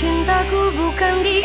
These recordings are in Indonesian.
Cintaku bukan di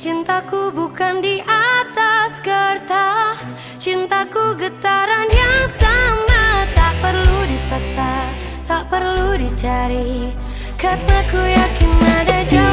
Cintaku bukan di atas kertas. Cintaku getaran yang sama. Tak perlu dipaksa, tak perlu dicari. Karena ku yakin ada jalan